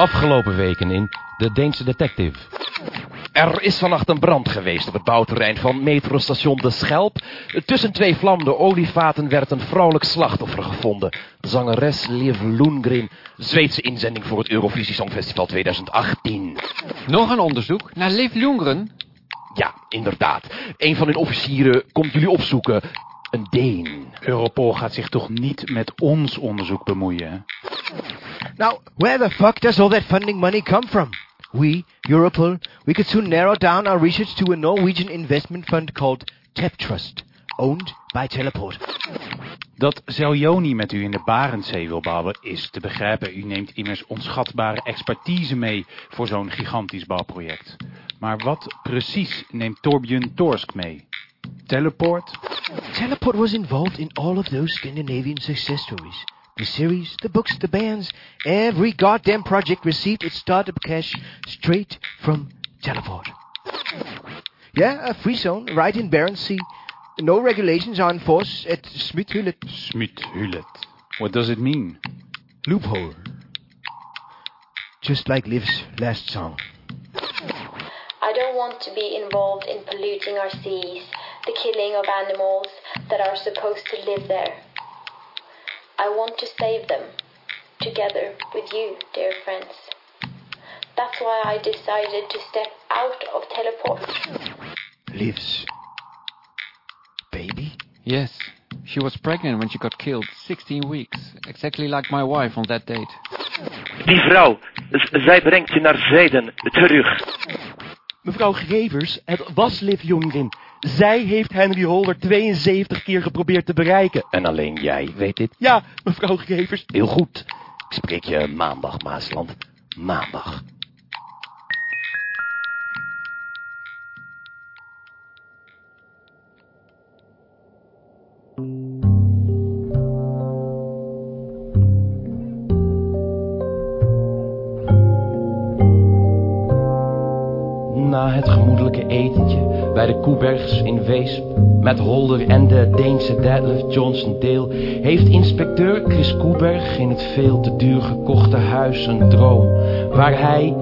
Afgelopen weken in De Deense Detective. Er is vannacht een brand geweest op het bouwterrein van metrostation De Schelp. Tussen twee vlammende olievaten werd een vrouwelijk slachtoffer gevonden. Zangeres Liv Lundgren, Zweedse inzending voor het Eurovisie Songfestival 2018. Nog een onderzoek naar Liv Ljunggren. Ja, inderdaad. Een van hun officieren komt jullie opzoeken. Een Deen. Europol gaat zich toch niet met ons onderzoek bemoeien? Now, where the fuck does all that funding money come from? We, Europol, we could soon narrow down our research to a Norwegian investment fund called TEP Trust, owned by Teleport. Dat Zeljoni met u in de Barentszee wil bouwen is te begrijpen. U neemt immers onschatbare expertise mee voor zo'n gigantisch bouwproject. Maar wat precies neemt Torbjörn Torsk mee? Teleport? Teleport was involved in all of those Scandinavian success stories. The series, the books, the bands, every goddamn project received its startup cash straight from Teleport. Yeah, a free zone right in Barents Sea. No regulations are enforced at Smithhullet. Smithhullet. What does it mean? Loophole. Just like Liv's last song. I don't want to be involved in polluting our seas, the killing of animals that are supposed to live there. I want to save them, together with you, dear friends. That's why I decided to step out of teleport. Lives. baby? Yes, she was pregnant when she got killed, 16 weeks. Exactly like my wife on that date. Die vrouw, zij brengt je naar Zweden terug. Mevrouw Grevers, het er was Liv Ljunggren. Zij heeft Henry Holder 72 keer geprobeerd te bereiken. En alleen jij weet dit. Ja, mevrouw Grevers. Heel goed. Ik spreek je maandag, Maasland. Maandag. Na het gemoedelijke etentje bij de Koebergs in Weesp met Holder en de Deense deadlift Johnson Dale heeft inspecteur Chris Koeberg in het veel te duur gekochte huis een droom waar hij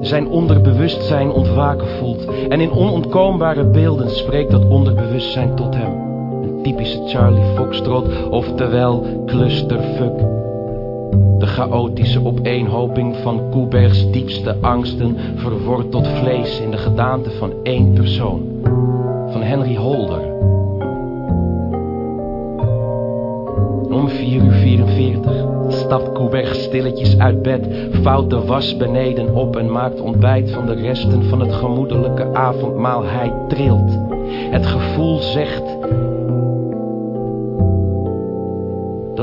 zijn onderbewustzijn ontwaken voelt en in onontkoombare beelden spreekt dat onderbewustzijn tot hem. Een typische Charlie Foxtrot, oftewel clusterfuck. De chaotische opeenhoping van Koebergs diepste angsten verwordt tot vlees in de gedaante van één persoon. Van Henry Holder. Om 4 uur 44 stapt Koeberg stilletjes uit bed, vouwt de was beneden op en maakt ontbijt van de resten van het gemoedelijke avondmaal. Hij trilt. Het gevoel zegt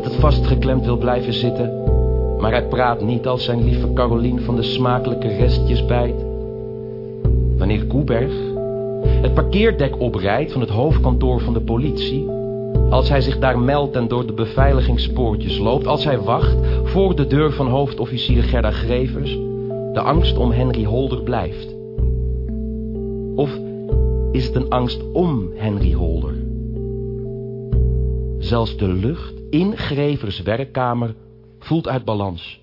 dat het vastgeklemd wil blijven zitten, maar hij praat niet als zijn lieve Carolien van de smakelijke restjes bijt. Wanneer Koeberg het parkeerdek oprijdt van het hoofdkantoor van de politie, als hij zich daar meldt en door de beveiligingspoortjes loopt, als hij wacht voor de deur van hoofdofficier Gerda Grevers, de angst om Henry Holder blijft. Of is het een angst om Henry Holder? Zelfs de lucht in Grevers werkkamer voelt uit balans.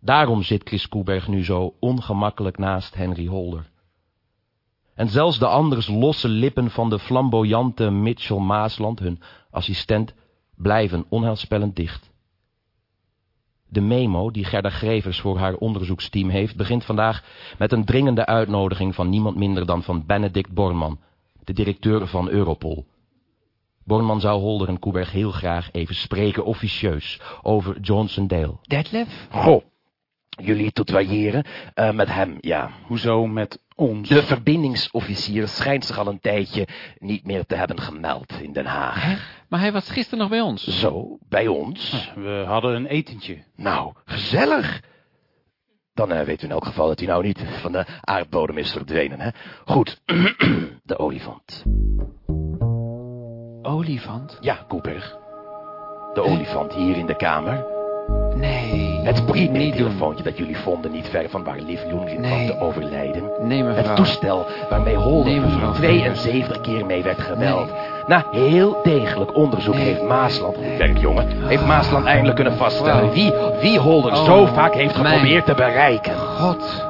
Daarom zit Chris Koeberg nu zo ongemakkelijk naast Henry Holder. En zelfs de anders losse lippen van de flamboyante Mitchell Maasland, hun assistent, blijven onheilspellend dicht. De memo die Gerda Grevers voor haar onderzoeksteam heeft, begint vandaag met een dringende uitnodiging van niemand minder dan van Benedict Borman, de directeur van Europol. Borman zou Holder en Koeberg heel graag even spreken, officieus, over Johnson Dale. Detlef? Goh, jullie tutoyeren eh, met hem, ja. Hoezo met ons? De verbindingsofficier schijnt zich al een tijdje niet meer te hebben gemeld in Den Haag. Maar hij was gisteren nog bij ons. Zo, bij ons? We hadden een etentje. Nou, gezellig. Dan eh, weet u in elk geval dat hij nou niet van de aardbodem is verdwenen, hè? Goed, de olifant. Olifant? Ja, Koeberg. De olifant hier in de kamer. Nee. Het privé-telefoontje dat jullie vonden niet ver van waar Liv Lundgren Nee. kwam te overlijden. Nee, mevrouw. Het toestel waarmee Holder Nee, mevrouw. 72 keer mee werd gebeld. Na heel degelijk onderzoek Nee. heeft Maasland, goed werk jongen, heeft Maasland eindelijk kunnen vaststellen wie, wie Holder Oh, zo vaak heeft mijn- geprobeerd te bereiken. God.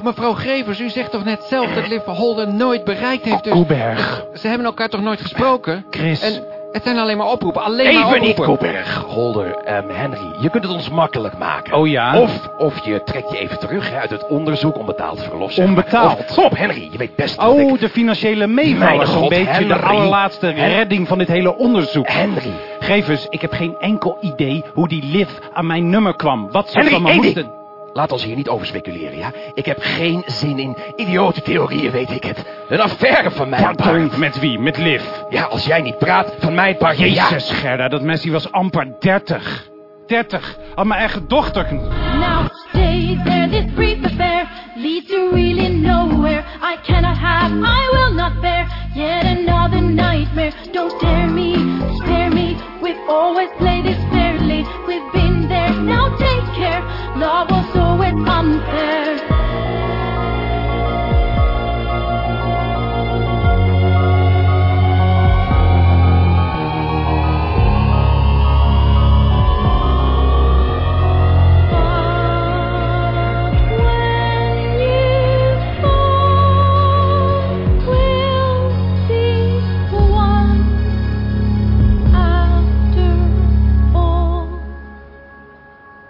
Mevrouw, mevrouw Grevers, u zegt toch net zelf dat Liv Holder nooit bereikt heeft, dus... Koeberg. Ze hebben elkaar toch nooit gesproken? Chris. En het zijn alleen maar oproepen, alleen maar Even niet, oproepen. Koeberg. Holder, ehm, Henry, je kunt het ons makkelijk maken. Oh ja? Of, of je trekt je even terug hè, uit het onderzoek onbetaald verlof. zeg maar. Onbetaald? Of, kom op, Henry, je weet best dat Oh, ik... de financiële Mijn meevaller. Zo'n god, beetje de allerlaatste redding van dit hele onderzoek. Henry. Gevers, ik heb geen enkel idee hoe die Liv aan mijn nummer kwam. Wat ze Henry, van me één moesten... Laat ons hier niet over speculeren, ja? Ik heb geen zin in idiote theorieën, weet ik het. Een affaire van mijn Pardon, met wie? Met Liv? Ja, als jij niet praat, van mijn part, ja, ja. Jezus, Gerda, dat Messi was amper 30. 30. Had mijn eigen dochter. Now stay there, this brief affair leads to really nowhere. I cannot have, I will not bear yet another nightmare. Don't dare me, spare me. We've always played this fairly. We've been there, now take care. Love was always unfair.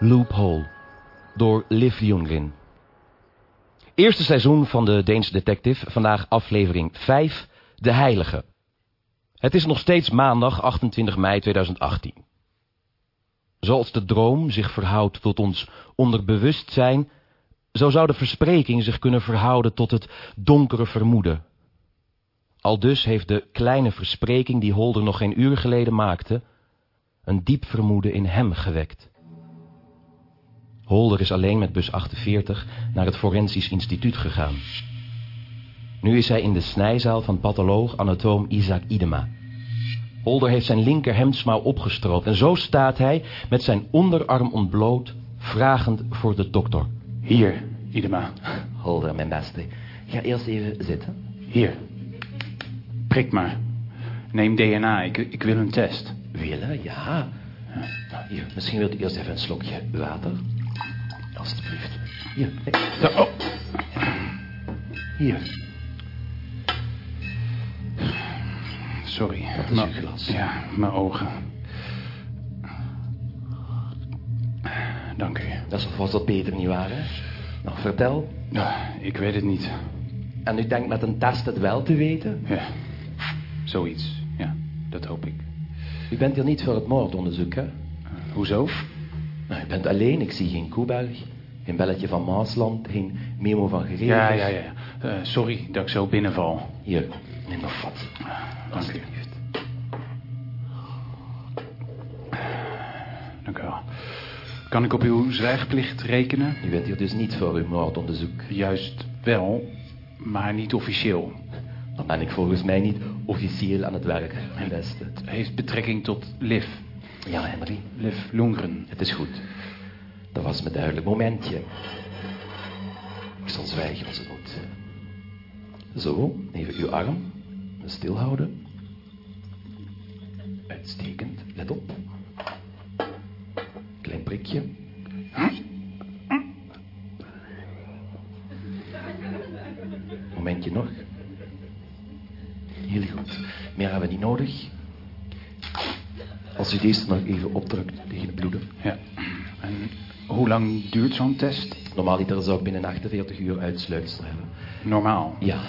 Loophole. Door Liv Ljunggren. Eerste seizoen van de Deense Detective. Vandaag aflevering 5. De Heilige. Het is nog steeds maandag 28 mei 2018. Zoals de droom zich verhoudt tot ons onderbewustzijn, zo zou de verspreking zich kunnen verhouden tot het donkere vermoeden. Al dus heeft de kleine verspreking die Holder nog geen uur geleden maakte, een diep vermoeden in hem gewekt. Holder is alleen met bus 48 naar het Forensisch Instituut gegaan. Nu is hij in de snijzaal van patholoog-anatoom Isaac Idema. Holder heeft zijn linker hemdsmouw opgestroopt en zo staat hij met zijn onderarm ontbloot, vragend voor de dokter. Hier, Idema. Holder, mijn beste, ga eerst even zitten. Hier. Prik maar. Neem DNA, ik, ik wil een test. Willen, ja. Nou, hier, misschien wilt u eerst even een slokje water. Alsjeblieft. Hier. Zo, oh. Hier. Sorry. Dat is Mijn- uw glas. Ja, mijn ogen. Dank u. Dat is alvast wat beter, nietwaar, hè? Nou, vertel. Ja, ik weet het niet. En u denkt met een test het wel te weten? Ja, zoiets. Ja, dat hoop ik. U bent hier niet voor het moordonderzoek, hè? Hoezo? Nou, u bent alleen, ik zie geen Koeberg, geen belletje van Maasland, geen memo van Gerevers. Ja, ja, ja. Eh, sorry dat ik zo binnenval. Hier, neem nog wat. Dank u. Dank u wel. Kan ik op uw zwijgplicht rekenen? U bent hier dus niet voor uw moordonderzoek. Juist wel, maar niet officieel. Dan ben ik volgens mij niet officieel aan het werk, mijn beste. Het heeft betrekking tot Liv. Ja, Henry, Liv Longren. het is goed. Dat was me duidelijk momentje. Ik zal zwijgen als het moet. Zo, even uw arm. Stilhouden. Uitstekend, let op. Klein prikje. Momentje nog. Heel goed. Meer hebben we niet nodig. Als u deze nog even opdrukt tegen het bloeden. Ja. En hoe lang duurt zo'n test? Normaaliter zou ik binnen 48 uur uitsluitsel hebben. Normaal. Ja,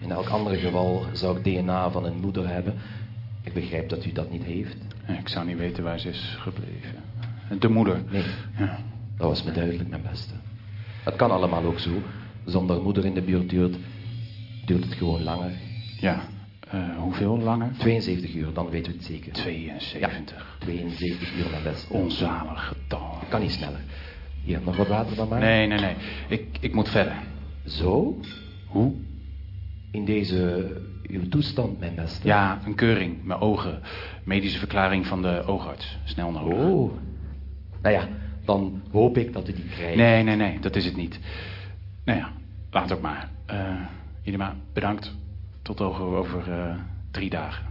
in elk ander geval zou ik DNA van een moeder hebben. Ik begrijp dat u dat niet heeft. Ik zou niet weten waar ze is gebleven. De moeder. Nee, Ja. dat was me duidelijk, mijn beste. Het kan allemaal ook zo. Zonder moeder in de buurt duurt, duurt het gewoon langer. Ja. Eh, hoeveel langer? 72 uur, dan weten we het zeker. 72. 72 uur, mijn beste. Onzalig getal. Kan niet sneller. Hier, nog wat water dan maar? Nee, nee, nee. Ik, ik moet verder. Zo? Hoe? In deze, uw toestand, mijn beste. Ja, een keuring. Mijn ogen. Medische verklaring van de oogarts. Snel nodig. Oh. Nou ja, dan hoop ik dat u die krijgt. Nee, nee, nee. Dat is het niet. Nou ja, laat ook maar. Eh Idema, bedankt. Tot over, over eh, drie dagen.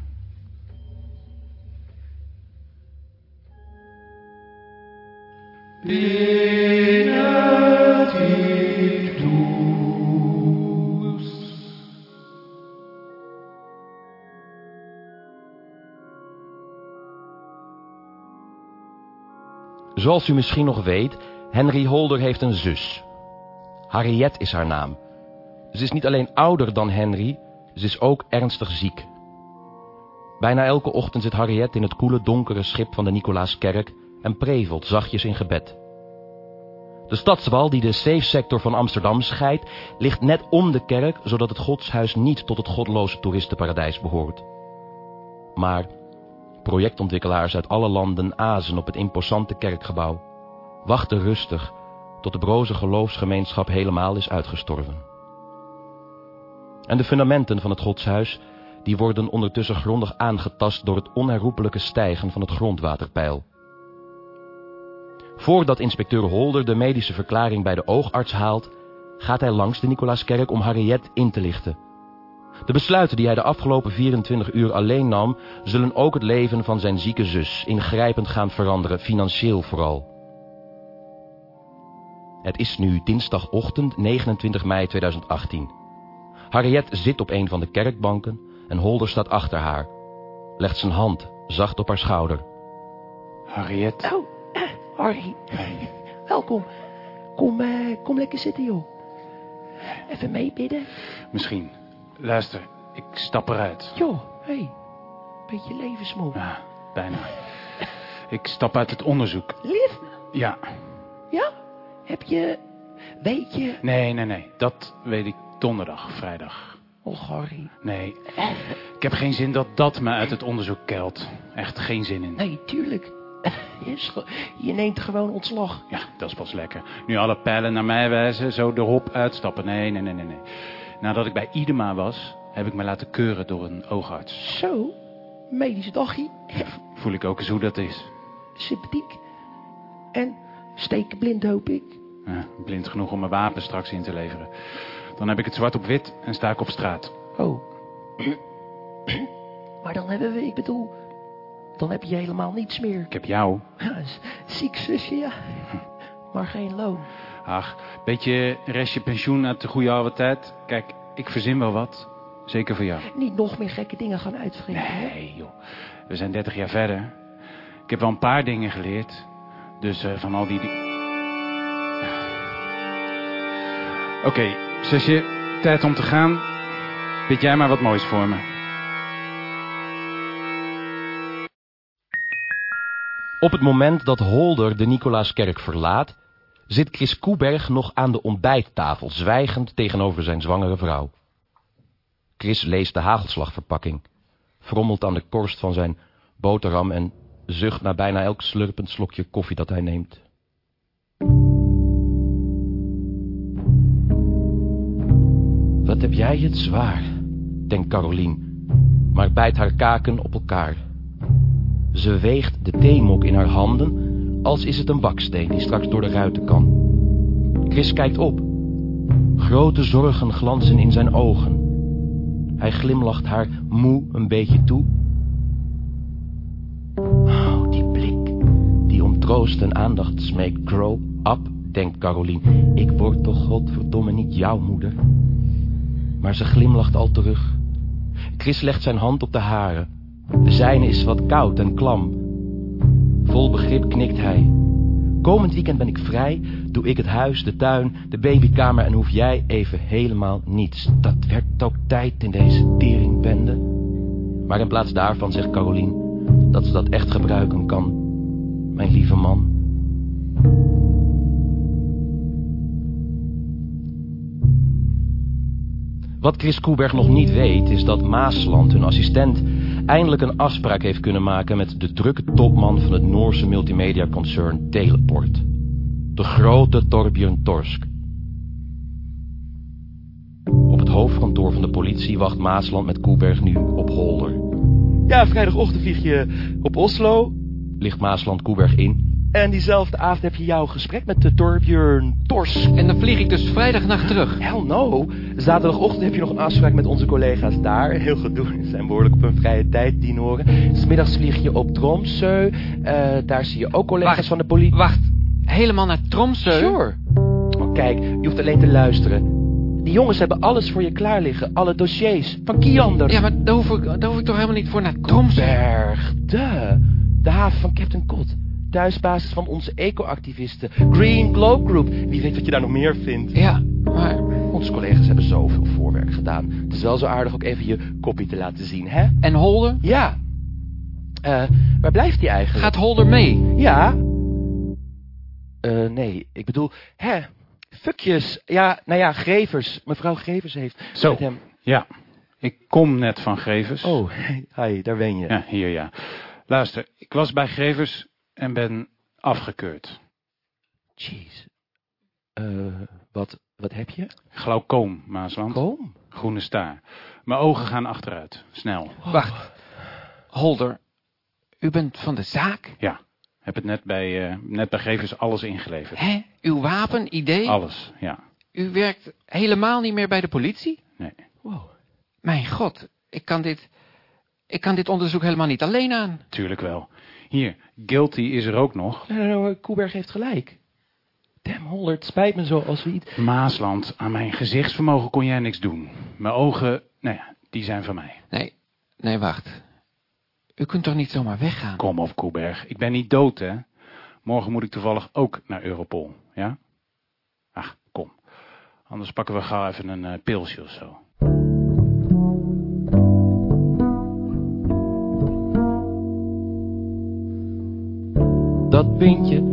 Zoals u misschien nog weet, Henry Holder heeft een zus. Harriet is haar naam. Ze is niet alleen ouder dan Henry, ze is ook ernstig ziek. Bijna elke ochtend zit Harriet in het koele donkere schip van de Nicolaaskerk en prevelt zachtjes in gebed. De stadswal die de safe sector van Amsterdam scheidt, ligt net om de kerk, zodat het godshuis niet tot het godloze toeristenparadijs behoort. Maar projectontwikkelaars uit alle landen azen op het imposante kerkgebouw, wachten rustig tot de broze geloofsgemeenschap helemaal is uitgestorven. En de fundamenten van het godshuis, die worden ondertussen grondig aangetast door het onherroepelijke stijgen van het grondwaterpeil. Voordat inspecteur Holder de medische verklaring bij de oogarts haalt, gaat hij langs de Nicolaaskerk om Harriet in te lichten. De besluiten die hij de afgelopen 24 uur alleen nam, zullen ook het leven van zijn zieke zus ingrijpend gaan veranderen, financieel vooral. Het is nu dinsdagochtend 29 mei 2018. Harriet zit op een van de kerkbanken en Holder staat achter haar. Legt zijn hand zacht op haar schouder. Harriet. Eh, Harry, welkom. Kom, eh, kom lekker zitten, joh. Even meebidden. Misschien. Luister, ik stap eruit. Joh, hé. Hey, beetje levensmoe. Ja, bijna. Ik stap uit het onderzoek. Lief, Ja. ja? Heb je, weet je... Nee, nee, nee. Dat weet ik donderdag, vrijdag. Och, Harry. Nee. Ik heb geen zin dat dat me uit het onderzoek kelt. Echt geen zin in. Nee, tuurlijk. Je, neemt gewoon ontslag. Ja, dat is pas lekker. Nu alle pijlen naar mij wijzen, zo de hop uitstappen. Nee, nee, nee, nee, nee. Nadat ik bij Idema was, heb ik me laten keuren door een oogarts. Zo, medisch dagje. Voel ik ook eens hoe dat is. Sympathiek. En stekenblind, hoop ik. Ja, blind genoeg om mijn wapen straks in te leveren. Dan heb ik het zwart op wit en sta ik op straat. Oh. Maar dan hebben we, ik bedoel, dan heb je helemaal niets meer. Ik heb jou. Ja, ziek zusje, ja. maar geen loon. Ach, beetje restje pensioen uit de goede oude tijd. Kijk, ik verzin wel wat. Zeker voor jou. Niet nog meer gekke dingen gaan uitvreten. hè? Nee, joh. We zijn 30 jaar verder. Ik heb wel een paar dingen geleerd. Dus eh, van al die... di- Oké, zusje. Tijd om te gaan. Bid jij maar wat moois voor me. Op het moment dat Holder de Nicolaaskerk verlaat, zit Chris Koeberg nog aan de ontbijttafel, zwijgend tegenover zijn zwangere vrouw. Chris leest de hagelslagverpakking, frommelt aan de korst van zijn boterham en zucht na bijna elk slurpend slokje koffie dat hij neemt. Heb jij het zwaar, denkt Carolien, maar bijt haar kaken op elkaar. Ze weegt de theemok in haar handen, als is het een baksteen die straks door de ruiten kan. Chris kijkt op. Grote zorgen glanzen in zijn ogen. Hij glimlacht haar moe een beetje toe. Oh, die blik, die om troost en aandacht smeekt. Grow up, denkt Carolien. Ik word toch godverdomme niet jouw moeder. Maar ze glimlacht al terug. Chris legt zijn hand op de hare. De zijne is wat koud en klam. Vol begrip knikt hij. Komend weekend ben ik vrij, doe ik het huis, de tuin, de babykamer en hoef jij even helemaal niets. Dat werd ook tijd in deze teringbende. Maar in plaats daarvan zegt Carolien dat ze dat echt gebruiken kan. Mijn lieve man. Wat Chris Koeberg nog niet weet is dat Maasland, hun assistent, eindelijk een afspraak heeft kunnen maken met de drukke topman van het Noorse multimedia-concern Teleport. De grote Torbjörn Torsk. Op het hoofdkantoor van de politie wacht Maasland met Koeberg nu op Holder. Ja, vrijdagochtend vlieg je op Oslo. Ligt Maasland Koeberg in? En diezelfde avond heb je jouw gesprek met de Torbjörn Torsk. En dan vlieg ik dus vrijdagnacht terug. Hell no. Zaterdagochtend heb je nog een afspraak met onze collega's daar. Heel gedoe. Ze zijn behoorlijk op hun vrije tijd dienoren. Smiddags vlieg je op Tromsø. Eh, daar zie je ook collega's Wacht. van de politie. Wacht, helemaal naar Tromsø? Sure. Oh, kijk, je hoeft alleen te luisteren. Die jongens hebben alles voor je klaar liggen. Alle dossiers. Van Kiander. Ja, maar daar hoef, ik, daar hoef ik toch helemaal niet voor naar Tromsø? Berg, de. De haven van Captain Cod. Thuisbasis van onze eco-activisten. Green Globe Group. Wie weet wat je daar nog meer vindt. Ja, maar... Onze collega's hebben zoveel voorwerk gedaan. Het is wel zo aardig ook even je kopie te laten zien, hè? En Holder? Ja. Eh, waar blijft hij eigenlijk? Gaat Holder mee? Ja. Eh, nee, ik bedoel, hè? Fuckjes. Ja, nou ja, Grevers. Mevrouw Grevers heeft Zo. met hem... Ja, ik kom net van Grevers. Oh, hi, daar ben je. Ja, hier ja. Luister, ik was bij Grevers en ben afgekeurd. Jeez. Eh, wat, wat heb je? Glaucoom, Maasland. Kom. Groene staar. Mijn ogen gaan achteruit. Snel. Wacht. Holder, u bent van de zaak? Ja. Heb het net bij, eh, net bij Grevers alles ingeleverd. Hè? Uw wapen, idee? Alles, ja. U werkt helemaal niet meer bij de politie? Nee. Wow. Mijn god, ik kan dit... Ik kan dit onderzoek helemaal niet alleen aan. Tuurlijk wel. Hier, Guilty is er ook nog. Nee, nee, nee, Koeberg heeft gelijk. Damn, het spijt me zo als we iets... Maasland, aan mijn gezichtsvermogen kon jij niks doen. Mijn ogen, nou ja, die zijn van mij. Nee, nee, wacht. U kunt toch niet zomaar weggaan? Kom op, Koeberg. Ik ben niet dood, hè? Morgen moet ik toevallig ook naar Europol, ja? Ach, kom. Anders pakken we gauw even een eh, pilsje of zo. Dat pintje,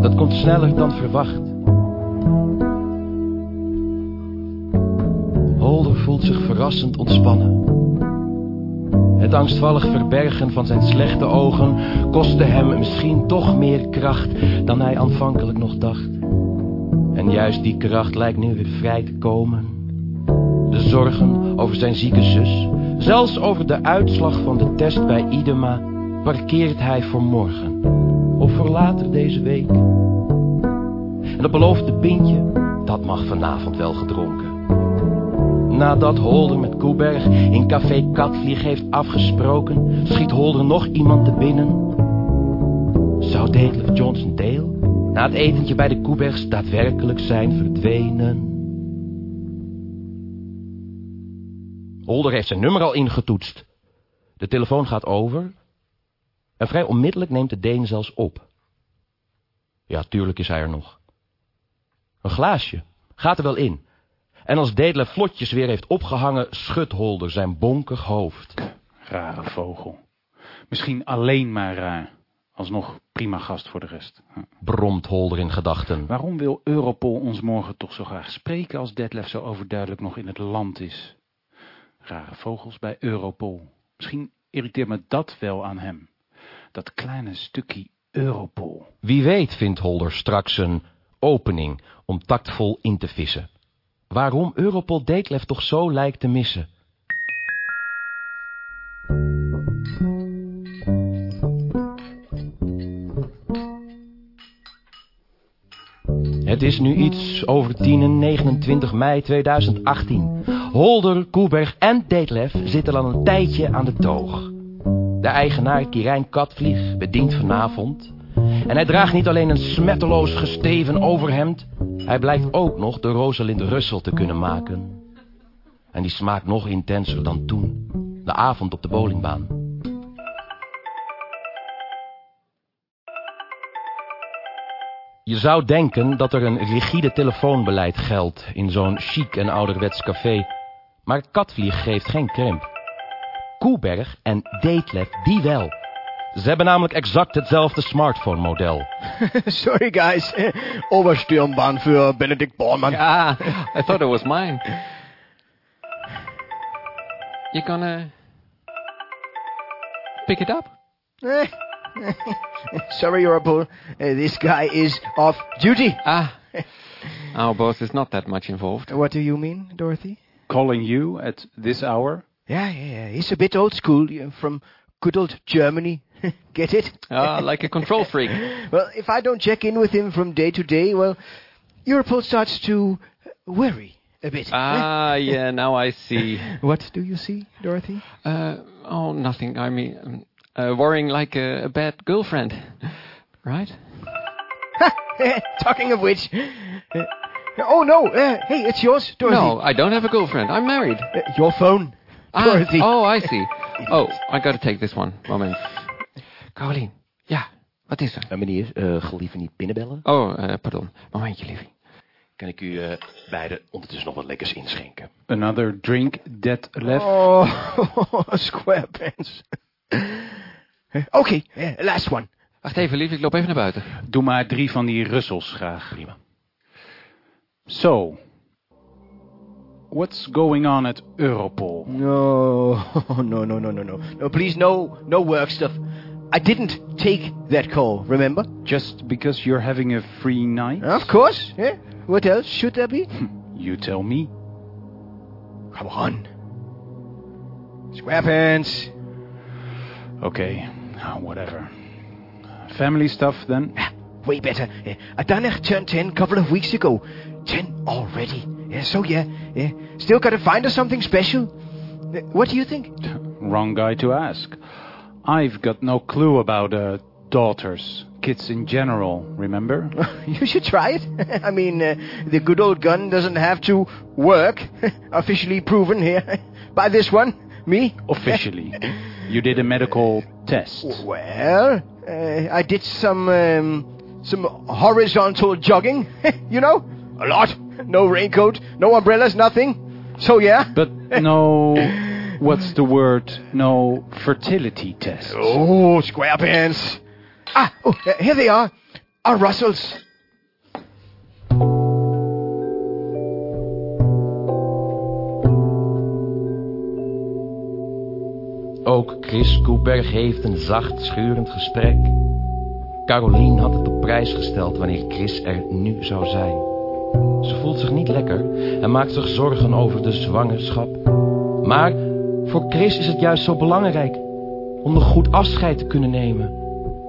dat komt sneller dan verwacht. Holder voelt zich verrassend ontspannen. Het angstvallig verbergen van zijn slechte ogen kostte hem misschien toch meer kracht dan hij aanvankelijk nog dacht. En juist die kracht lijkt nu weer vrij te komen. De zorgen over zijn zieke zus, zelfs over de uitslag van de test bij Idema, parkeert hij voor morgen of voor later deze week. En dat beloofde pintje, dat mag vanavond wel gedronken. Nadat Holder met Koeberg in café Katvlieg heeft afgesproken, schiet Holder nog iemand te binnen. Zou Detlef Johnson Dale na het etentje bij de Koebergs daadwerkelijk zijn verdwenen. Holder heeft zijn nummer al ingetoetst. De telefoon gaat over. En vrij onmiddellijk neemt de Deen zelfs op. Ja, tuurlijk is hij er nog. Een glaasje. Gaat er wel in. En als Dedler vlotjes weer heeft opgehangen, schudt Holder zijn bonkig hoofd. Rare vogel. Misschien alleen maar raar. Alsnog prima gast voor de rest. Hm. Bromt Holder in gedachten. Waarom wil Europol ons morgen toch zo graag spreken als Detlef zo overduidelijk nog in het land is? Rare vogels bij Europol. Misschien irriteert me dat wel aan hem. Dat kleine stukje Europol. Wie weet vindt Holder straks een opening om tactvol in te vissen. Waarom Europol Detlef toch zo lijkt te missen. Het is nu iets over 10 en 29 mei 2018. Holder, Koeberg en Detlef zitten al een tijdje aan de toog. De eigenaar Kirijn Katvlieg bedient vanavond. En hij draagt niet alleen een smetteloos gesteven overhemd. Hij blijkt ook nog de Rosalind Russell te kunnen maken. En die smaakt nog intenser dan toen. De avond op de bowlingbaan. Je zou denken dat er een rigide telefoonbeleid geldt in zo'n chic en ouderwets café. Maar Katvlieg geeft geen krimp. Koeberg en Detlef die wel. Ze hebben namelijk exact hetzelfde smartphone-model. Sorry, guys. Obersturmbahn für Benedikt Bormann. Ah, I thought it was mine. You gonna pick it up? Sorry, Europol. Uh, this guy is off duty. Ah, our boss is not that much involved. What do you mean, Dorothy? Calling you at this hour? Yeah, yeah, yeah. He's a bit old school from good old Germany. Get it? Ah, like a control freak. well, if I don't check in with him from day to day, well, Europol starts to worry a bit. Ah, yeah, now I see. What do you see, Dorothy? Uh, oh, nothing. I mean, uh, worrying like a, a bad girlfriend, right? Talking of which. uh, oh, no. Uh, hey, it's yours, Dorothy. No, I don't have a girlfriend. I'm married. Uh, your phone, Ah, Dorothy. oh, I see. Oh, I gotta take this one. Moment. Carolien. Ja, wat is er? Uh, meneer, uh, gelieve niet binnenbellen. Oh, uh, pardon. Momentje, liefie. Kan ik u uh, beiden ondertussen nog wat lekkers inschenken? Another drink, Detlef? Oh, SquarePants. okay, uh, last one. Wacht even, lief. Ik loop even naar buiten. Doe maar drie van die Russels graag. Prima. So, what's going on at Europol? No, no, no, no, no, no. No, please, no, no work stuff. I didn't take that call, remember? Just because you're having a free night? Of course, yeah. What else should there be? You tell me. Come on. SquarePants. Okay, uh, whatever. Family stuff then? Way better. Adana turned 10 a couple of weeks ago. 10 already. Yeah, so yeah, yeah. Still gotta find her something special. What do you think? Wrong guy to ask. I've got no clue about uh, daughters, kids in general, remember? you should try it. I mean, uh, the good old gun doesn't have to work. Officially proven here by this one, me. Officially. you did a medical test. Well, uh, I did some um, some horizontal jogging. you know, a lot. No raincoat, no umbrellas, nothing. So yeah. But no, what's the word? No fertility test. Oh, SquarePants. Ah, oh, here they are. Our Russells. Ook Chris Koeberg heeft een zacht, schurend gesprek. Carolien had het op prijs gesteld wanneer Chris er nu zou zijn. Ze voelt zich niet lekker en maakt zich zorgen over de zwangerschap. Maar voor Chris is het juist zo belangrijk om nog goed afscheid te kunnen nemen.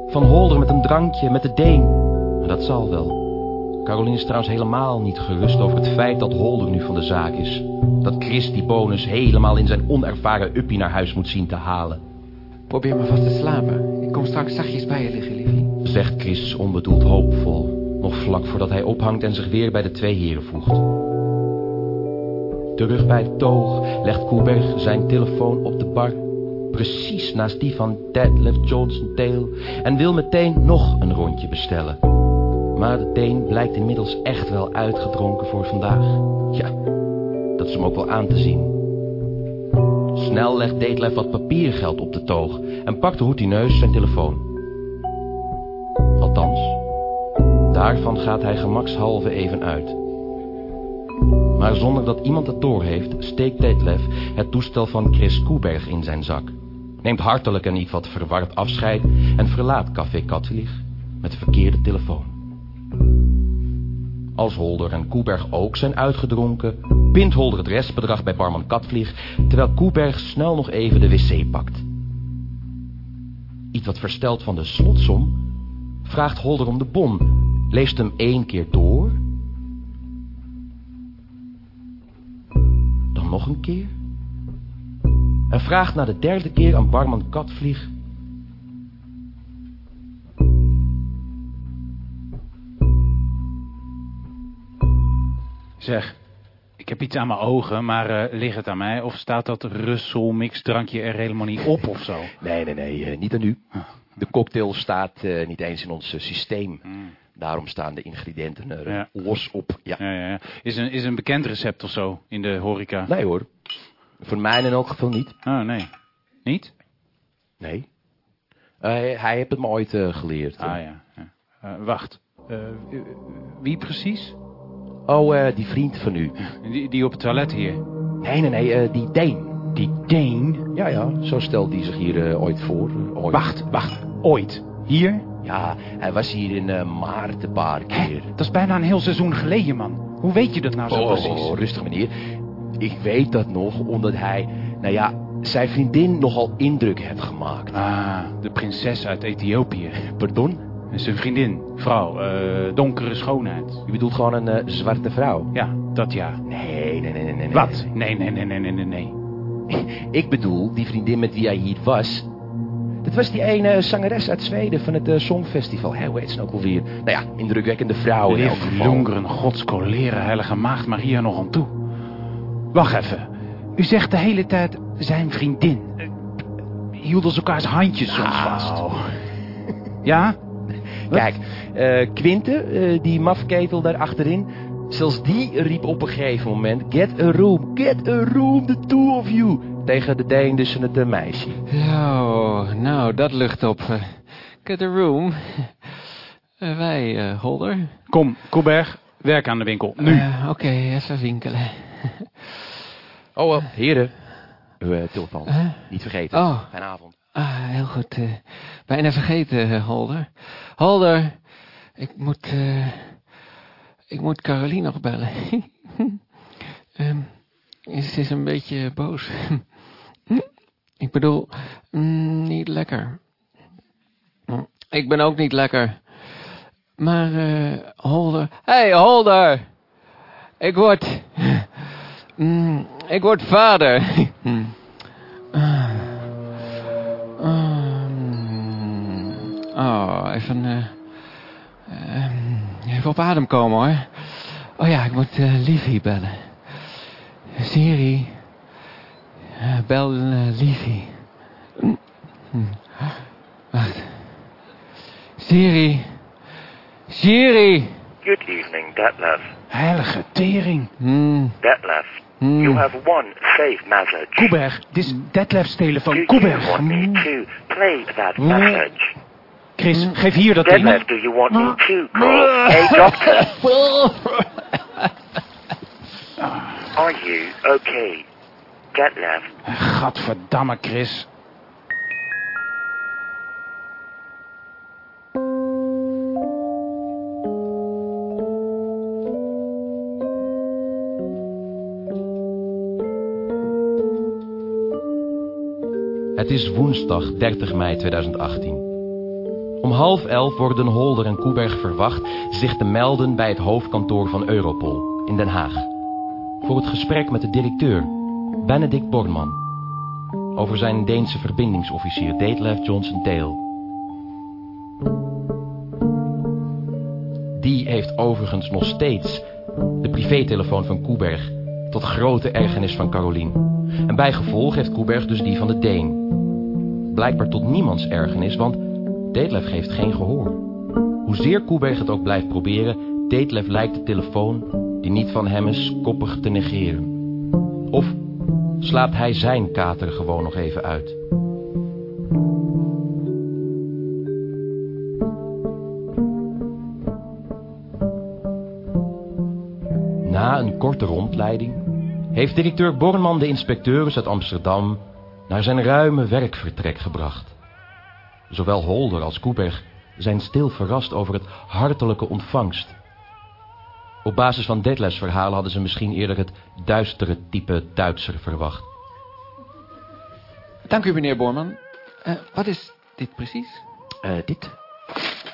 Van Holder met een drankje, met de Deen. Maar dat zal wel. Caroline is trouwens helemaal niet gerust over het feit dat Holder nu van de zaak is. Dat Chris die bonus helemaal in zijn onervaren uppie naar huis moet zien te halen. Probeer maar vast te slapen. Ik kom straks zachtjes bij je liggen, liefie. Zegt Chris onbedoeld hoopvol. Nog vlak voordat hij ophangt en zich weer bij de twee heren voegt. Terug bij het toog legt Koeberg zijn telefoon op de bar. Precies naast die van Detlef Johnson Dale. En wil meteen nog een rondje bestellen. Maar de Deen blijkt inmiddels echt wel uitgedronken voor vandaag. Ja, dat is hem ook wel aan te zien. Snel legt Detlef wat papiergeld op de toog en pakt routineus zijn telefoon. Althans, daarvan gaat hij gemakshalve even uit. Maar zonder dat iemand het doorheeft, steekt Detlef het toestel van Chris Koeberg in zijn zak. Neemt hartelijk en iets wat verward afscheid en verlaat Café Katvlieg met de verkeerde telefoon. Als Holder en Koeberg ook zijn uitgedronken, pint Holder het restbedrag bij barman Katvlieg, terwijl Koeberg snel nog even de wc pakt. Iets wat versteld van de slotsom, vraagt Holder om de bon, leest hem één keer door, dan nog een keer, en vraagt na de derde keer aan barman Katvlieg Zeg, ik heb iets aan mijn ogen, maar eh, ligt het aan mij? Of staat dat Russell mixdrankje er helemaal niet op of zo? Nee, nee, nee, eh, niet aan u. De cocktail staat eh, niet eens in ons systeem. Daarom staan de ingrediënten er eh, Ja. los op. Ja. Ja, ja, ja. Is, een, is een bekend recept of zo in de horeca? Nee hoor. Voor mij in elk geval niet. Oh, nee. Niet? Nee. Eh, hij, hij heeft het me ooit eh, geleerd. Ah ja. ja. Wacht. Wie precies? Oh, die vriend van u. Die, die op het toilet hier. Nee, nee, nee, die Deen. Die Deen? Ja, ja, zo stelde hij zich hier ooit voor. ooit. Wacht, wacht. Ooit. Hier? Ja, hij was hier in eh, maart een paar keer. Dat is bijna een heel seizoen geleden, man. Hoe weet je dat nou zo Oh, precies? oh, rustig meneer. Ik weet dat nog omdat hij, nou ja, zijn vriendin nogal indruk heeft gemaakt. Ah, de prinses uit Ethiopië. Pardon? Zijn vriendin, vrouw, eh, donkere schoonheid. U bedoelt gewoon een eh, zwarte vrouw? Ja, dat ja. Nee, nee, nee, nee, nee. Wat? Nee, nee, nee, nee, nee, nee, nee. Ik bedoel, die vriendin met wie hij hier was. Dat was die ene zangeres uit Zweden van het eh, Songfestival. Hè, hoe heet ze nou ook alweer? Nou ja, indrukwekkende vrouw in elk geval. jongeren, godskoleren, heilige maagd Maria nog aan toe. Wacht even. U zegt de hele tijd zijn vriendin. Eh, Hielden ze elkaars handjes soms vast? Nou, Ja? Kijk, eh Quinte, eh, die mafketel daar achterin. Zelfs die riep op een gegeven moment... Get a room, get a room, the two of you. Tegen de Deen dus het eh, meisje. Oh, nou, dat lucht op. Eh, Get a room. Eh, wij, eh, Holder. Kom, Koeberg, werk aan de winkel. Nu. Oké, even winkelen. Oh, heren. Uw eh, telefoon. Huh? Niet vergeten. Oh. Fijne avond. Ah, heel goed. eh, bijna vergeten, Holder. Holder, ik moet, eh, ik moet Caroline nog bellen. Ehm, ze is een beetje boos. Ik bedoel, mm, niet lekker. Mm, Ik ben ook niet lekker. Maar, eh, Holder... hey, Holder! Ik word... Mm, ik word vader. Ah. Um, oh, even, eh, ehm, even op adem komen hoor. Oh ja, ik moet eh Livy bellen. Siri, eh, bel eh, Livy. Hm. Wacht. Siri, Siri. Good evening, Detlef. Heilige tering. Hm, Detlef, hm. you have one safe message. Koeberg, dit is Detlefs telefoon. you Koeberg. want me to play that Hmm. message? Chris, geef hier dat ding. Detlef, do you want me to call a doctor? Are you okay? Gadverdamme, Chris. Het is woensdag 30 mei 2018. Om half elf worden Holder en Koeberg verwacht zich te melden bij het hoofdkantoor van Europol in Den Haag. Voor het gesprek met de directeur, Benedict Borman, over zijn Deense verbindingsofficier Detlef Johnson Dale. Die heeft overigens nog steeds de privételefoon van Koeberg. Tot grote ergernis van Carolien. En bij gevolg heeft Koeberg dus die van de Deen. Blijkbaar tot niemands ergernis, want Detlef geeft geen gehoor. Hoezeer Koeberg het ook blijft proberen, Detlef lijkt de telefoon, die niet van hem is, koppig te negeren. Slaapt hij zijn kater gewoon nog even uit? Na een korte rondleiding heeft directeur Borman de inspecteurs uit Amsterdam naar zijn ruime werkvertrek gebracht. Zowel Holder als Koeberg zijn stil verrast over het hartelijke ontvangst. Op basis van Detlefs verhaal hadden ze misschien eerder het duistere type Duitser verwacht. Dank u, meneer Borman. Eh, wat is dit precies? Eh, dit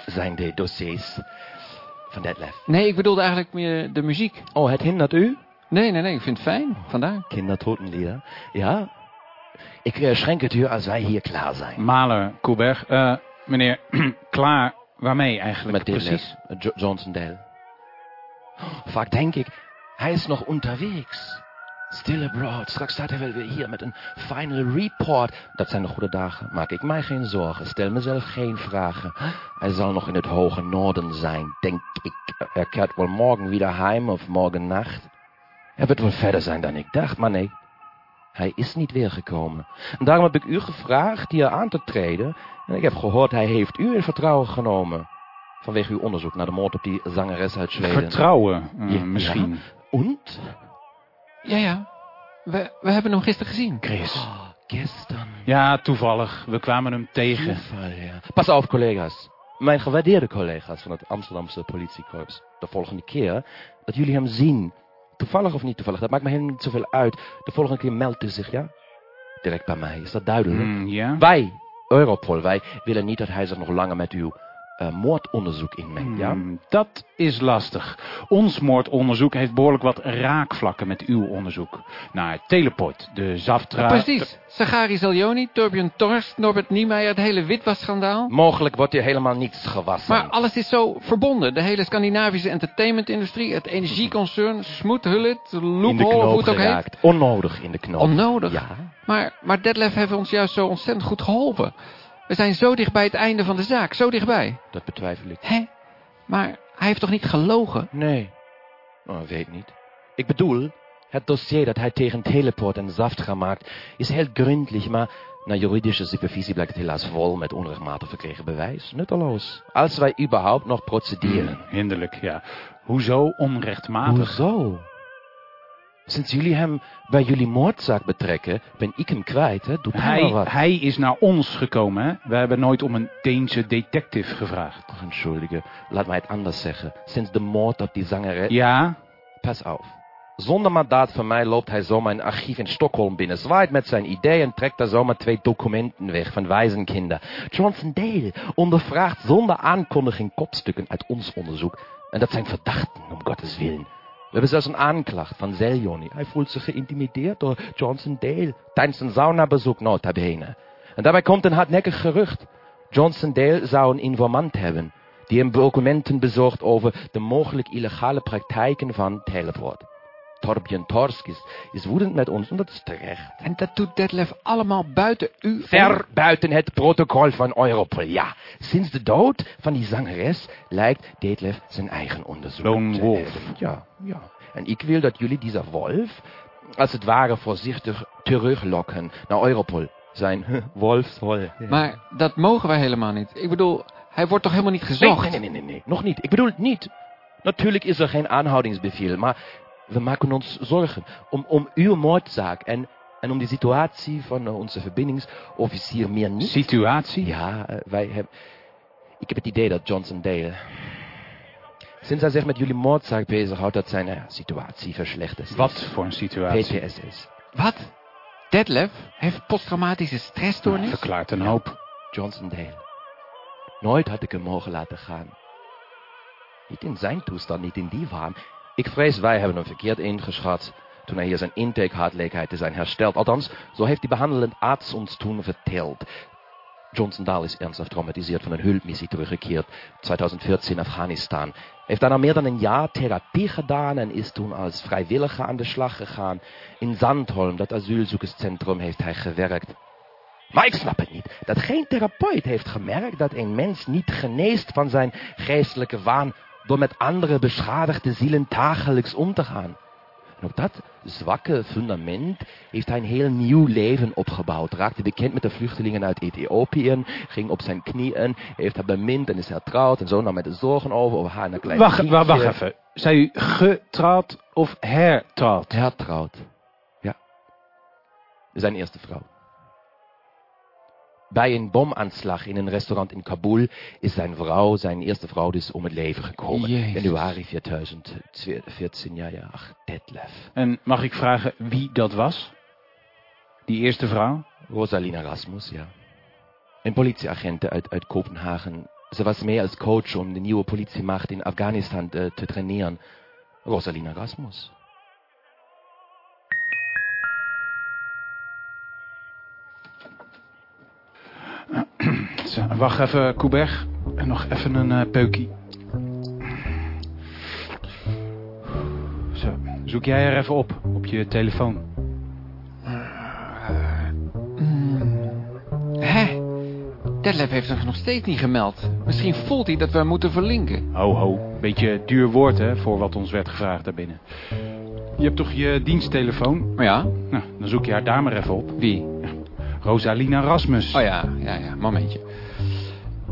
zijn de dossiers van Detlef. Nee, ik bedoelde eigenlijk meer de muziek. Oh, het hindert u? Nee, nee, nee, ik vind het fijn. Vandaar. Kindertotenlieder. Ja. Ik eh, schenk het u als wij hier klaar zijn. Maler, Koeberg. Eh, meneer, klaar waarmee eigenlijk Met Detlef. precies? Jo- Johnson Dale. Vaak denk ik, hij is nog onderwegs. Still abroad. Straks staat hij wel weer hier met een final report. Dat zijn de goede dagen. Maak ik mij geen zorgen. Stel mezelf geen vragen. Hij zal nog in het hoge noorden zijn, denk ik. Er keert wel morgen weer heim of morgen nacht. Hij wird wel verder zijn dan ik dacht, maar nee. Hij is niet weergekomen. En daarom heb ik u gevraagd hier aan te treden. En ik heb gehoord, hij heeft u in vertrouwen genomen. Vanwege uw onderzoek naar de moord op die zangeres uit Zweden. Vertrouwen, eh, Ja, misschien. Und? Ja, ja. We, we hebben hem gisteren gezien. Chris. Oh, gisteren. Ja, toevallig. We kwamen hem tegen. Toeval, ja. Pas op, collega's. Mijn gewaardeerde collega's van het Amsterdamse politiekorps. De volgende keer dat jullie hem zien. Toevallig of niet toevallig, dat maakt me helemaal niet zoveel uit. De volgende keer meldt u zich, ja? Direct bij mij, is dat duidelijk? Hmm, ja? Wij, Europol, wij willen niet dat hij zich nog langer met uw eh, moordonderzoek inmengt, ja? Hmm, Dat is lastig. Ons moordonderzoek heeft behoorlijk wat raakvlakken met uw onderzoek. Naar Teleport, de Zaftra... Precies. Sagari Zaljoni, Torbjörn Torst, Norbert Niemeyer, het hele witwasschandaal. Mogelijk wordt hier helemaal niets gewassen. Maar alles is zo verbonden. De hele Scandinavische entertainmentindustrie, het energieconcern, Smoot Hullet, in de Loophole, hoe knoop het ook heet. Onnodig in de knoop. Onnodig. Ja. Maar, maar Detlef heeft ons juist zo ontzettend goed geholpen. We zijn zo dicht bij het einde van de zaak, zo dichtbij. Dat betwijfel ik. Hè? Maar hij heeft toch niet gelogen? Nee. Oh, weet niet. Ik bedoel, het dossier dat hij tegen Teleport en Zaftra maakt, is heel gründlich, maar naar juridische supervisie blijkt het helaas vol met onrechtmatig verkregen bewijs. Nutteloos. Als wij überhaupt nog procederen. Hinderlijk, ja. Hoezo onrechtmatig? Hoezo? Sinds jullie hem bij jullie moordzaak betrekken, ben ik hem kwijt, hè? Doet hij wat? hij is naar ons gekomen, hè? We hebben nooit om een Deense detective gevraagd. Ach, entschuldige, laat mij het anders zeggen. Sinds de moord op die zangeres... Ja? Pas auf. Zonder mandaat van mij loopt hij zomaar een archief in Stockholm binnen, zwaait met zijn idee en trekt daar zomaar twee documenten weg van wijzenkinder. Johnson Dale ondervraagt zonder aankondiging kopstukken uit ons onderzoek. En dat zijn verdachten, om Gottes willen. We hebben zelfs een aanklacht van Zeljoni. Hij voelt zich geïntimideerd door Johnson Dale tijdens een saunabezoek nota bene. En daarbij komt een hardnekkig gerucht. Johnson Dale zou een informant hebben die hem documenten bezorgt over de mogelijk illegale praktijken van Teleport. Torbjörn Torsk is, woedend met ons en dat is terecht. En dat doet Detlef allemaal buiten u. Ver buiten het protocol van Europol, ja. Sinds de dood van die zangeres lijkt Detlef zijn eigen onderzoek Lone te wolf. Ja, ja. En ik wil dat jullie deze wolf, als het ware voorzichtig teruglokken naar Europol. Zijn wolfshol. Maar dat mogen wij helemaal niet. Ik bedoel, hij wordt toch helemaal niet Nee, gezocht? nee, nee, nee, nee, nog niet. Ik bedoel het niet. Natuurlijk is er geen aanhoudingsbevel, maar we maken ons zorgen om, om uw moordzaak en, en om de situatie van eh, onze verbindingsofficier meer niet. Situatie? Ja, eh, wij hebben... Ik heb het idee dat Johnson Dale... Sinds hij zich met jullie moordzaak bezighoudt, dat zijn eh, situatie verslechterd is. Wat voor een situatie? PTSS. Wat? Detlef heeft posttraumatische stressstoornis? Verklaart een hoop. Johnson Dale. Nooit had ik hem mogen laten gaan. Niet in zijn toestand, niet in die waan. Ik vrees, wij hebben hem verkeerd ingeschat. Toen hij hier zijn intake had, te zijn hersteld. Althans, zo heeft die behandelend arts ons toen verteld. Johnson Dahl ist ernsthaft traumatisiert von einer Hulpmissie teruggekeerd. 2014 Afghanistan. Heeft daarna meer dan een jaar therapie gedaan en is toen als vrijwilliger aan de slag gegaan. In Zandholm, dat asielzoekerscentrum, heeft hij gewerkt. Maar ik snap het niet. Dat geen therapeut heeft gemerkt dat een mens niet geneest van zijn geestelijke waan door met andere beschadigde zielen dagelijks om te gaan. En op dat zwakke fundament heeft hij een heel nieuw leven opgebouwd. Raakte bekend met de vluchtelingen uit Ethiopië, ging op zijn knieën, heeft haar bemind en is hertrouwd en zo nam met de zorgen over, over haar en een klein Wacht, wacht, wacht even. Zei u getrouwd of hertrouwd? Hertrouwd. Ja. Zijn eerste vrouw. Bij een bomaanslag in een restaurant in Kabul is zijn vrouw, zijn eerste vrouw, dus om het leven gekomen. Jezus. Januari 2014, ja, ja, ach, Detlef. En mag ik vragen wie dat was? Die eerste vrouw? Rosalina Rasmus, ja. Een politieagent uit, uit Kopenhagen. Ze was meer als coach om de nieuwe politiemacht in Afghanistan te, te traineren. Rosalina Rasmus. Zo, wacht even, Koeberg. En nog even een eh, peukie. Zo, zoek jij er even op, op je telefoon. Hè? Detlef heeft zich nog steeds niet gemeld. Misschien voelt hij dat we moeten verlinken. Ho, ho. Beetje duur woord, hè, voor wat ons werd gevraagd daarbinnen. Je hebt toch je diensttelefoon? Ja, Nou, dan zoek je haar daar maar even op. wie? Rosalina Rasmus. Oh ja, ja, ja, momentje.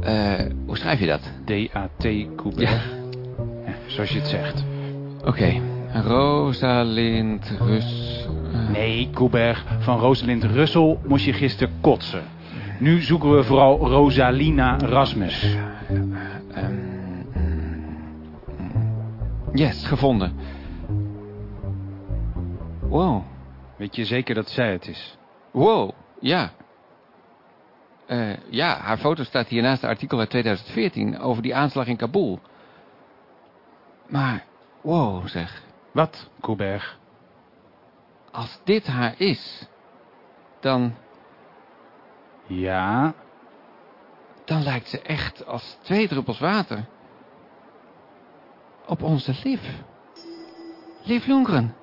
Eh, hoe schrijf je dat? D-A-T Koeberg. Ja, zoals je het zegt. Oké. Rosalind Rus... eh, Nee, Koeberg. Van Rosalind Russel moest je gisteren kotsen. Nu zoeken we vooral Rosalina Rasmus. ehm, mm, yes, gevonden. Wow. Weet je zeker dat zij het is? Wow, ja. Eh, ja, haar foto staat hier naast het artikel uit 2014 over die aanslag in Kabul. Maar, wow zeg. Wat, Koeberg? Als dit haar is, dan, Ja, dan lijkt ze echt als twee druppels water. Op onze Liv. Liv Lundgren.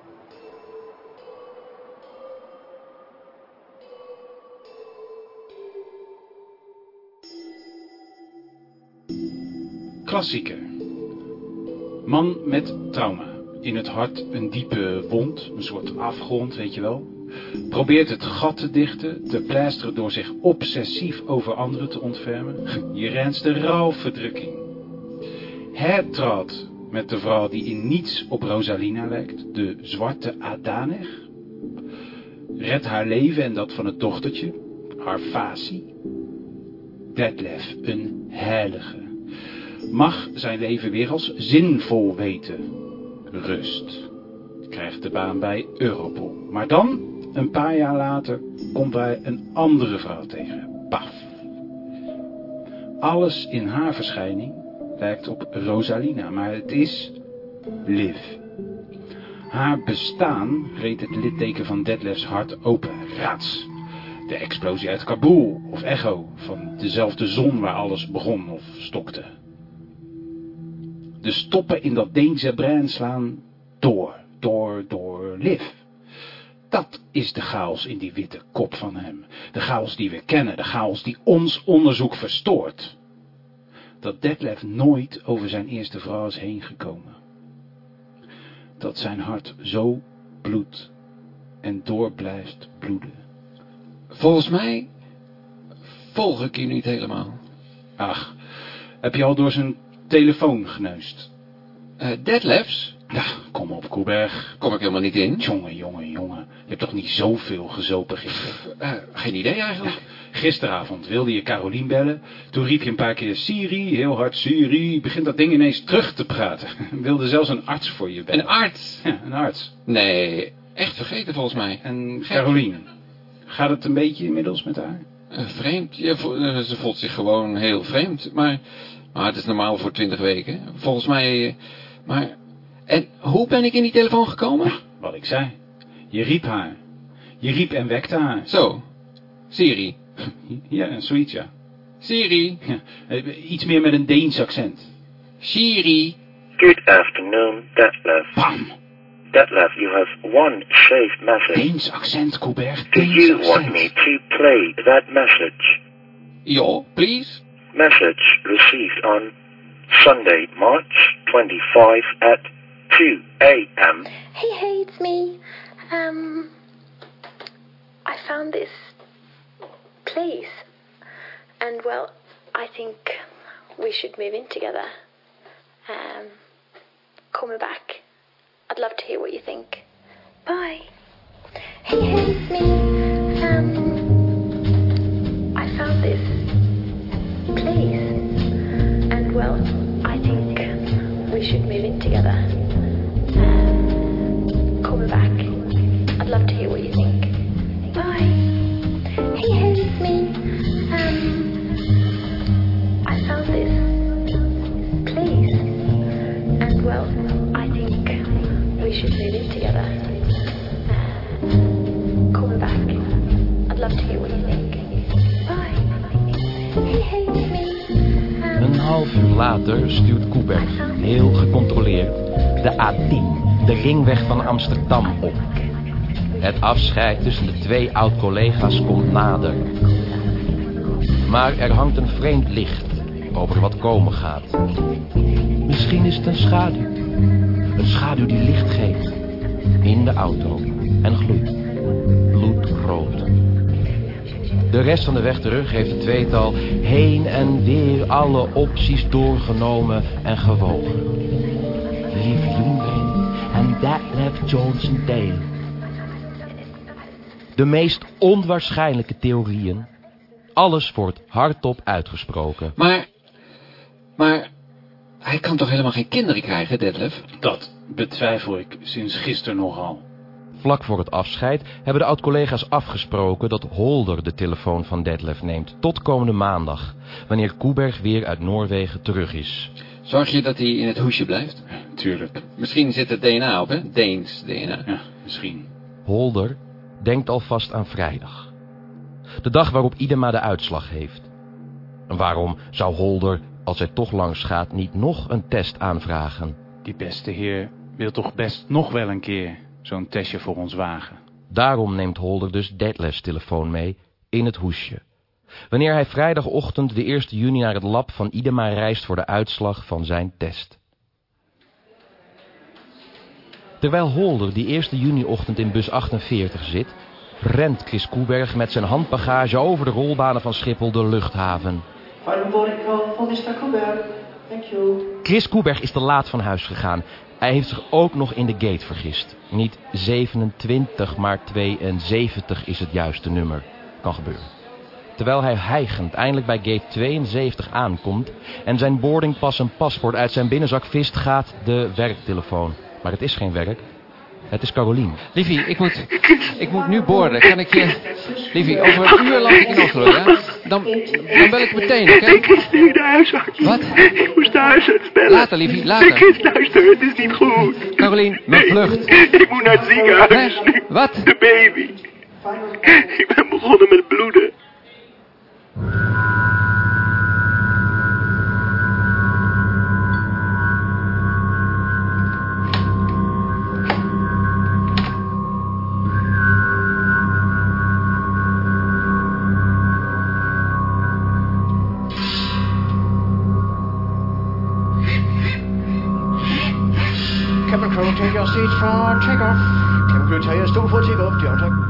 Klassieker. Man met trauma. In het hart een diepe wond, een soort afgrond, weet je wel. Probeert het gat te dichten, te pleisteren door zich obsessief over anderen te ontfermen. Je reinste rouwverdrukking. Hertrouwd met de vrouw die in niets op Rosalina lijkt, de zwarte Adaneg. Red haar leven en dat van het dochtertje, haar facie. Detlef, een heilige mag zijn leven weer als zinvol weten. Rust. Krijgt de baan bij Europol. Maar dan, een paar jaar later, komt hij een andere vrouw tegen. Paf. Alles in haar verschijning lijkt op Rosalina, maar het is Liv. Haar bestaan reed het litteken van Detlefs hart open. Rats. De explosie uit Kabul of echo van dezelfde zon waar alles begon of stokte. De stoppen in dat Deense brein slaan door, door, door Liv. Dat is de chaos in die witte kop van hem. De chaos die we kennen, de chaos die ons onderzoek verstoort. Dat Detlef nooit over zijn eerste vrouw is heen gekomen. Dat zijn hart zo bloedt en door blijft bloeden. Volgens mij volg ik u niet helemaal. Ach, heb je al door zijn telefoon geneust? Eh Detlefs? Ja, kom op, Koeberg. Kom ik helemaal niet in. Jongen, jongen, jongen. Je hebt toch niet zoveel gezopen gisteren? Eh, geen idee eigenlijk. Gisteravond wilde je Carolien bellen. Toen riep je een paar keer Siri, heel hard Siri. Begint dat ding ineens terug te praten. Wilde zelfs een arts voor je bellen. Een arts? Ja, een arts. Nee, echt vergeten volgens mij. En. Carolien, gaat het een beetje inmiddels met haar? Eh, vreemd. Ja, eh, ze voelt zich gewoon heel vreemd. Maar, maar het is normaal voor twintig weken. Volgens mij... eh, maar... En hoe ben ik in die telefoon gekomen? Wat ik zei. Je riep haar. Je riep en wekte haar. Zo. Siri. Ja, zoiets ja. Siri. Ja, eh, iets meer met een Deens accent. Siri. Good afternoon, Detlef. Bam! Detlef, you have one saved message. Deens accent. Do Deens you want me to play that message? Ja, please. Message received on Sunday, March 25 at 2 a.m. Hey, it's me. Um, I found this place, and well, I think we should move in together. Um, call me back. I'd love to hear what you think. Bye. Hey, it's me. Should move in together. Um, call me back. I'd love to hear what you think. Bye. Hey, hey, me. Uur later stuurt Koeberg, heel gecontroleerd, de A10, de ringweg van Amsterdam op. Het afscheid tussen de twee oud-collega's komt nader. Maar er hangt een vreemd licht over wat komen gaat. Misschien is het een schaduw. Een schaduw die licht geeft. In de auto. En gloeit. Bloedrood. De rest van de weg terug heeft het tweetal heen en weer alle opties doorgenomen en gewogen. Youngren en Detlef Johnson Dale. De meest onwaarschijnlijke theorieën. Alles wordt hardop uitgesproken. Maar, maar, hij kan toch helemaal geen kinderen krijgen, Detlef? Dat betwijfel ik sinds gisteren nogal. Vlak voor het afscheid hebben de oud-collega's afgesproken dat Holder de telefoon van Detlef neemt tot komende maandag, wanneer Koeberg weer uit Noorwegen terug is. Zorg je dat hij in het hoesje blijft? Tuurlijk. Misschien zit er DNA op, hè? Deens DNA. Ja, misschien. Holder denkt alvast aan vrijdag. De dag waarop Idema de uitslag heeft. En waarom zou Holder, als hij toch langs gaat, niet nog een test aanvragen? Die beste heer wil toch best nog wel een keer zo'n testje voor ons wagen. Daarom neemt Holder dus Detlefs telefoon mee in het hoesje. Wanneer hij vrijdagochtend de 1 juni naar het lab van Idema reist voor de uitslag van zijn test. Terwijl Holder die 1 juni-ochtend in bus 48 zit, rent Chris Koeberg met zijn handbagage over de rolbanen van Schiphol de luchthaven. Chris Koeberg is te laat van huis gegaan. Hij heeft zich ook nog in de gate vergist. Niet 27, maar 72 is het juiste nummer. Kan gebeuren. Terwijl hij hijgend eindelijk bij gate 72 aankomt... en zijn boardingpas en paspoort uit zijn binnenzak vist... gaat de werktelefoon. Maar het is geen werk. Het is Carolien. Liefie, ik moet, ik moet nu boorden. Kan ik je... Liefie, over een uur land ik in Oslo, ja? Dan, dan bel ik meteen, oké? Ik is nu de huisarts. Wat? Ik moest de huisarts bellen. Later, liefie, later. Ik is luister, het is niet goed. Carolien, mijn vlucht. Ik moet naar het ziekenhuis. Hè? Wat? De baby. Ik ben begonnen met bloeden. proceed for takeoff. Cambridge Harrier, stall for takeoff. Down track.